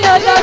Krishna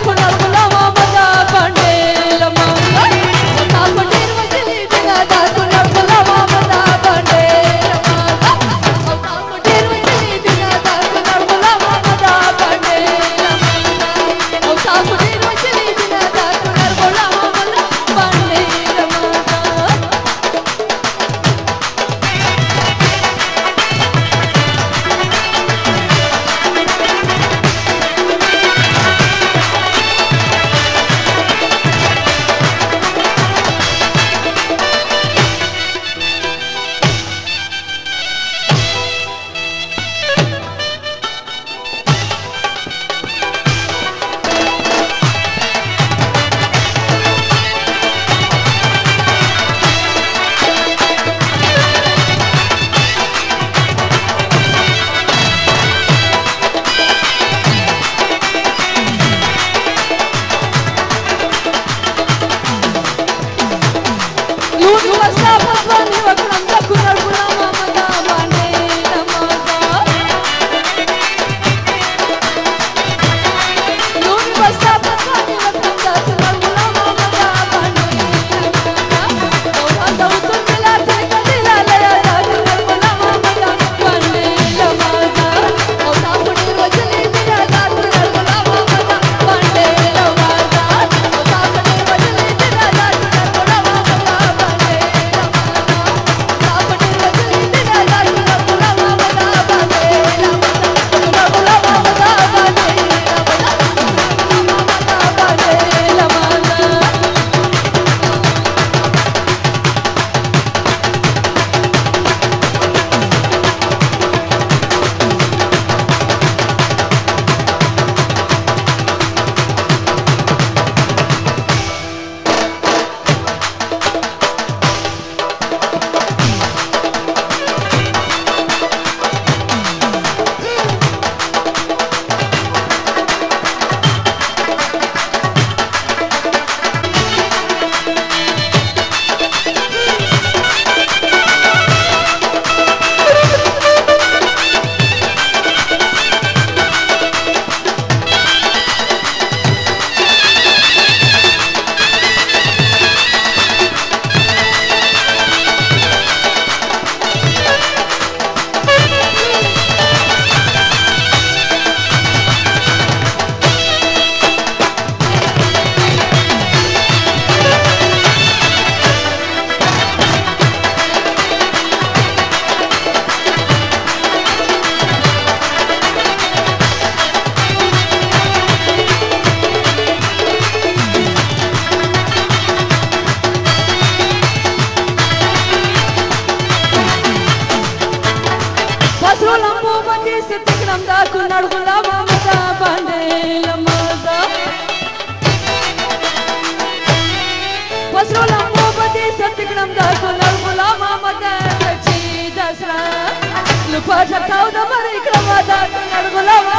పాట తావుదా మరి ఇక్కడ మా దాంట్లో నడుగులావా